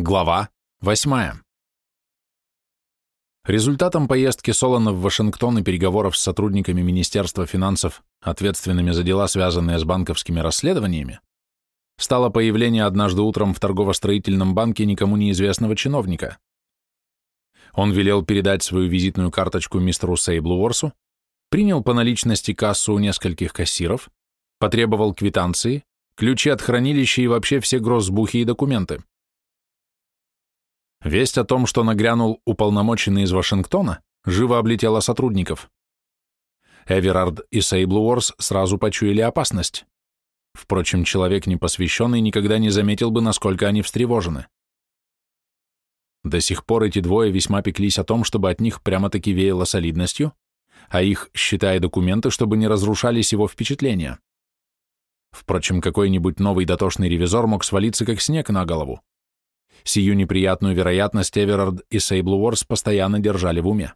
Глава 8. Результатом поездки Солона в Вашингтон и переговоров с сотрудниками Министерства финансов, ответственными за дела, связанные с банковскими расследованиями, стало появление однажды утром в торгово-строительном банке никому неизвестного чиновника. Он велел передать свою визитную карточку мистеру Сейблу Уорсу, принял по наличности кассу у нескольких кассиров, потребовал квитанции, ключи от хранилища и вообще все гроссбухи и документы. Весть о том, что нагрянул уполномоченный из Вашингтона, живо облетела сотрудников. Эверард и Сейблуорс сразу почуяли опасность. Впрочем, человек непосвященный никогда не заметил бы, насколько они встревожены. До сих пор эти двое весьма пеклись о том, чтобы от них прямо-таки веяло солидностью, а их, считая документы, чтобы не разрушались его впечатления. Впрочем, какой-нибудь новый дотошный ревизор мог свалиться как снег на голову. Сию неприятную вероятность Эверард и Сейбл Уорс постоянно держали в уме.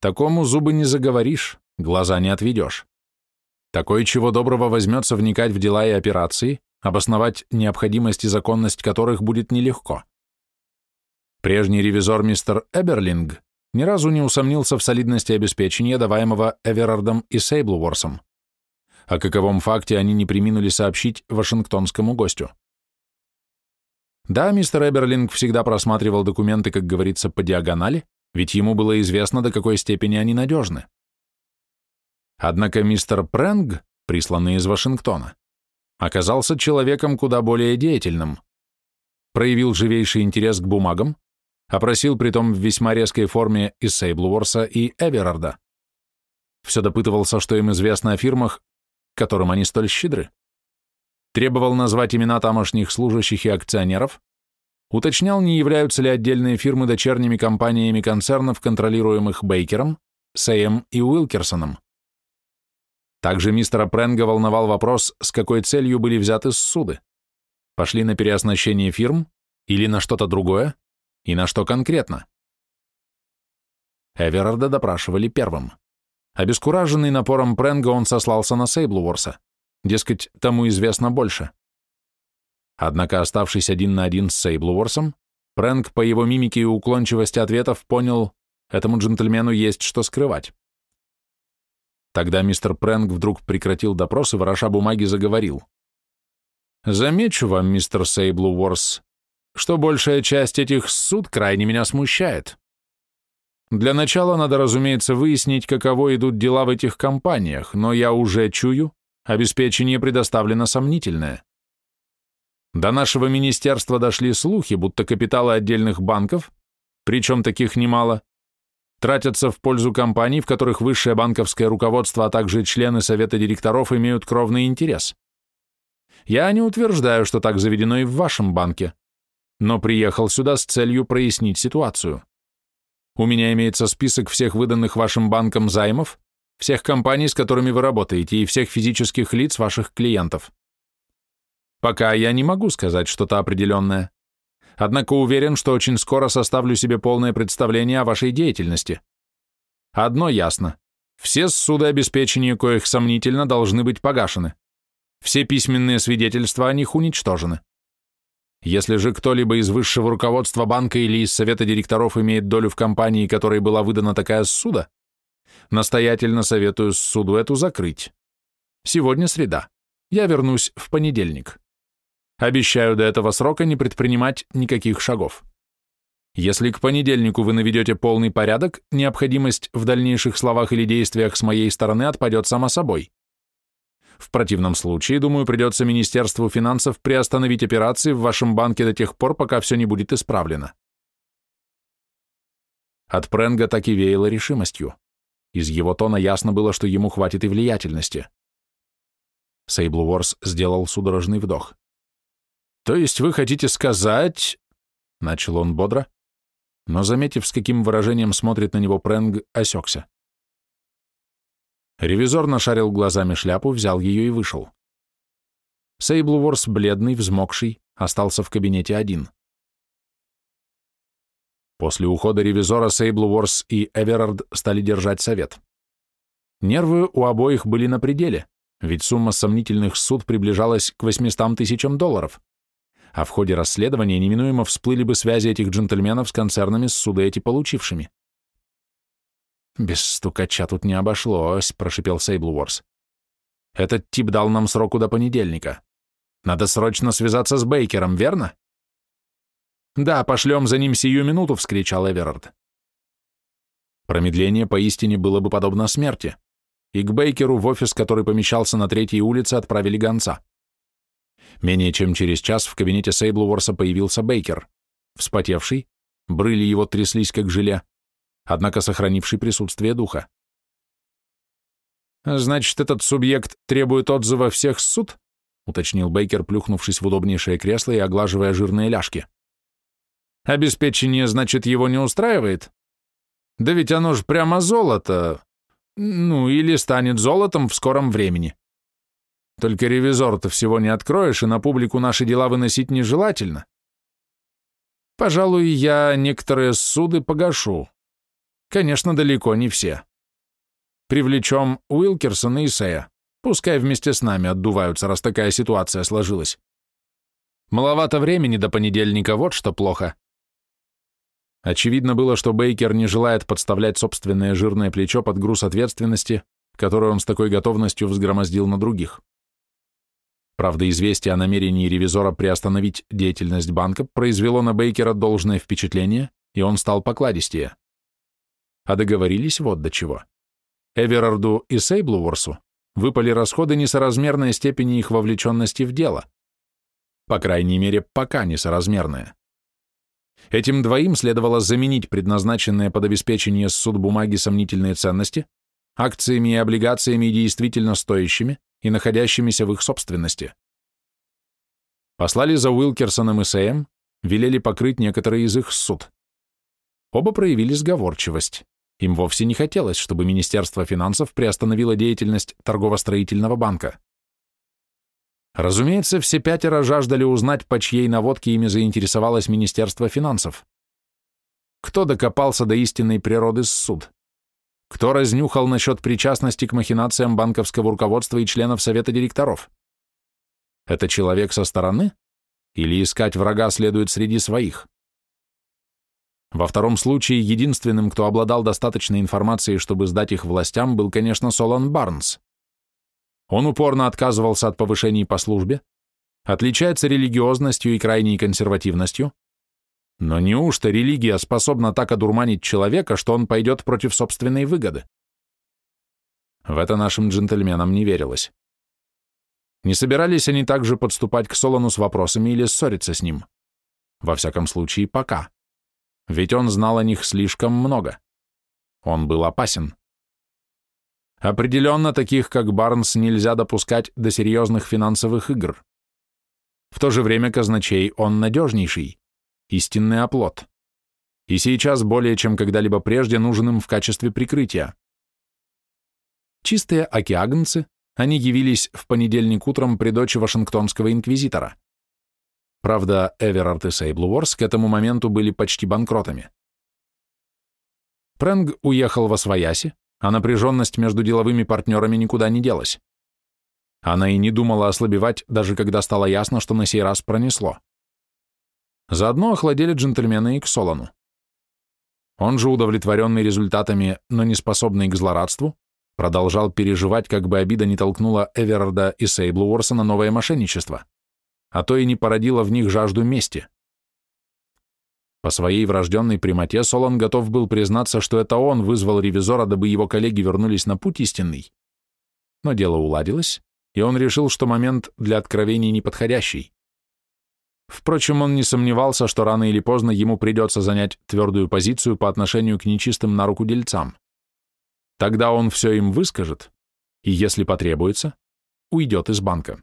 Такому зубы не заговоришь, глаза не отведешь. Такой чего доброго возьмется вникать в дела и операции, обосновать необходимость и законность которых будет нелегко. Прежний ревизор мистер Эберлинг ни разу не усомнился в солидности обеспечения, даваемого Эверардом и Сейблворсом. О каковом факте они не приминули сообщить вашингтонскому гостю. Да, мистер Эберлинг всегда просматривал документы, как говорится, по диагонали, ведь ему было известно, до какой степени они надежны. Однако мистер Прэнг, присланный из Вашингтона, оказался человеком куда более деятельным, проявил живейший интерес к бумагам, опросил притом в весьма резкой форме и Сейблворса, и Эверарда. Все допытывался, что им известно о фирмах, которым они столь щедры требовал назвать имена тамошних служащих и акционеров, уточнял, не являются ли отдельные фирмы дочерними компаниями концернов, контролируемых Бейкером, Сэем и Уилкерсоном. Также мистера Пренга волновал вопрос, с какой целью были взяты суды. Пошли на переоснащение фирм или на что-то другое, и на что конкретно. Эверарда допрашивали первым. Обескураженный напором Пренга он сослался на Сейблуорса. Дескать, тому известно больше. Однако, оставшись один на один с Сейблуорсом, Прэнк по его мимике и уклончивости ответов понял, этому джентльмену есть что скрывать. Тогда мистер Прэнк вдруг прекратил допрос и, вороша бумаги, заговорил. «Замечу вам, мистер Сейблуорс, что большая часть этих суд крайне меня смущает. Для начала надо, разумеется, выяснить, каково идут дела в этих компаниях, но я уже чую, Обеспечение предоставлено сомнительное. До нашего министерства дошли слухи, будто капиталы отдельных банков, причем таких немало, тратятся в пользу компаний, в которых высшее банковское руководство, а также члены совета директоров имеют кровный интерес. Я не утверждаю, что так заведено и в вашем банке, но приехал сюда с целью прояснить ситуацию. У меня имеется список всех выданных вашим банком займов, всех компаний, с которыми вы работаете, и всех физических лиц ваших клиентов. Пока я не могу сказать что-то определенное. Однако уверен, что очень скоро составлю себе полное представление о вашей деятельности. Одно ясно. Все суды обеспечения, коих сомнительно, должны быть погашены. Все письменные свидетельства о них уничтожены. Если же кто-либо из высшего руководства банка или из совета директоров имеет долю в компании, которой была выдана такая ссуда, Настоятельно советую суду эту закрыть. Сегодня среда. Я вернусь в понедельник. Обещаю до этого срока не предпринимать никаких шагов. Если к понедельнику вы наведете полный порядок, необходимость в дальнейших словах или действиях с моей стороны отпадет само собой. В противном случае, думаю, придется Министерству финансов приостановить операции в вашем банке до тех пор, пока все не будет исправлено. От Пренга так и веяло решимостью. Из его тона ясно было, что ему хватит и влиятельности. Сейбл Уорс сделал судорожный вдох. «То есть вы хотите сказать...» — начал он бодро, но, заметив, с каким выражением смотрит на него Прэнг, осекся. Ревизор нашарил глазами шляпу, взял ее и вышел. Сейбл Уорс, бледный, взмокший, остался в кабинете один. После ухода ревизора Сейбл Уорс и Эверард стали держать совет. Нервы у обоих были на пределе, ведь сумма сомнительных суд приближалась к 800 тысячам долларов, а в ходе расследования неминуемо всплыли бы связи этих джентльменов с концернами с судоэти получившими. «Без стукача тут не обошлось», — прошипел Сейбл Уорс. «Этот тип дал нам сроку до понедельника. Надо срочно связаться с Бейкером, верно?» «Да, пошлем за ним сию минуту», — вскричал Эверард. Промедление поистине было бы подобно смерти, и к Бейкеру в офис, который помещался на третьей улице, отправили гонца. Менее чем через час в кабинете Сейблворса появился Бейкер, вспотевший, брыли его тряслись как желе, однако сохранивший присутствие духа. «Значит, этот субъект требует отзыва всех суд?» — уточнил Бейкер, плюхнувшись в удобнейшее кресло и оглаживая жирные ляжки. «Обеспечение, значит, его не устраивает? Да ведь оно ж прямо золото. Ну, или станет золотом в скором времени. Только ревизор-то всего не откроешь, и на публику наши дела выносить нежелательно. Пожалуй, я некоторые суды погашу. Конечно, далеко не все. Привлечем Уилкерсона и Сея. Пускай вместе с нами отдуваются, раз такая ситуация сложилась. Маловато времени до понедельника, вот что плохо. Очевидно было, что Бейкер не желает подставлять собственное жирное плечо под груз ответственности, которую он с такой готовностью взгромоздил на других. Правда, известие о намерении ревизора приостановить деятельность банка произвело на Бейкера должное впечатление, и он стал покладистее. А договорились вот до чего. Эверарду и Сейблуворсу выпали расходы несоразмерной степени их вовлеченности в дело. По крайней мере, пока несоразмерные. Этим двоим следовало заменить предназначенные под обеспечение суд бумаги сомнительные ценности акциями и облигациями действительно стоящими, и находящимися в их собственности. Послали за Уилкерсоном и Сэем, велели покрыть некоторые из их суд. Оба проявили сговорчивость. Им вовсе не хотелось, чтобы Министерство финансов приостановило деятельность торгово-строительного банка. Разумеется, все пятеро жаждали узнать, по чьей наводке ими заинтересовалось Министерство финансов. Кто докопался до истинной природы суд? Кто разнюхал насчет причастности к махинациям банковского руководства и членов совета директоров? Это человек со стороны? Или искать врага следует среди своих? Во втором случае единственным, кто обладал достаточной информацией, чтобы сдать их властям, был, конечно, Солон Барнс. Он упорно отказывался от повышений по службе, отличается религиозностью и крайней консервативностью, но неужто религия способна так одурманить человека, что он пойдет против собственной выгоды? В это нашим джентльменам не верилось. Не собирались они также подступать к Солону с вопросами или ссориться с ним. Во всяком случае, пока. Ведь он знал о них слишком много. Он был опасен. Определенно таких, как Барнс, нельзя допускать до серьезных финансовых игр. В то же время казначей он надежнейший истинный оплот. И сейчас более чем когда-либо прежде нужен им в качестве прикрытия. Чистые океагнцы, они явились в понедельник утром при дочи Вашингтонского инквизитора. Правда, Эверард и Сейблуорс к этому моменту были почти банкротами. Прэнг уехал во Свояси, а напряженность между деловыми партнерами никуда не делась. Она и не думала ослабевать, даже когда стало ясно, что на сей раз пронесло. Заодно охладели джентльмены и к Солону. Он же, удовлетворенный результатами, но не способный к злорадству, продолжал переживать, как бы обида не толкнула Эверарда и Сейблу Уорса на новое мошенничество, а то и не породила в них жажду мести. По своей врожденной прямоте Солон готов был признаться, что это он вызвал ревизора, дабы его коллеги вернулись на путь истинный. Но дело уладилось, и он решил, что момент для откровений неподходящий. Впрочем, он не сомневался, что рано или поздно ему придется занять твердую позицию по отношению к нечистым на руку дельцам. Тогда он все им выскажет, и, если потребуется, уйдет из банка.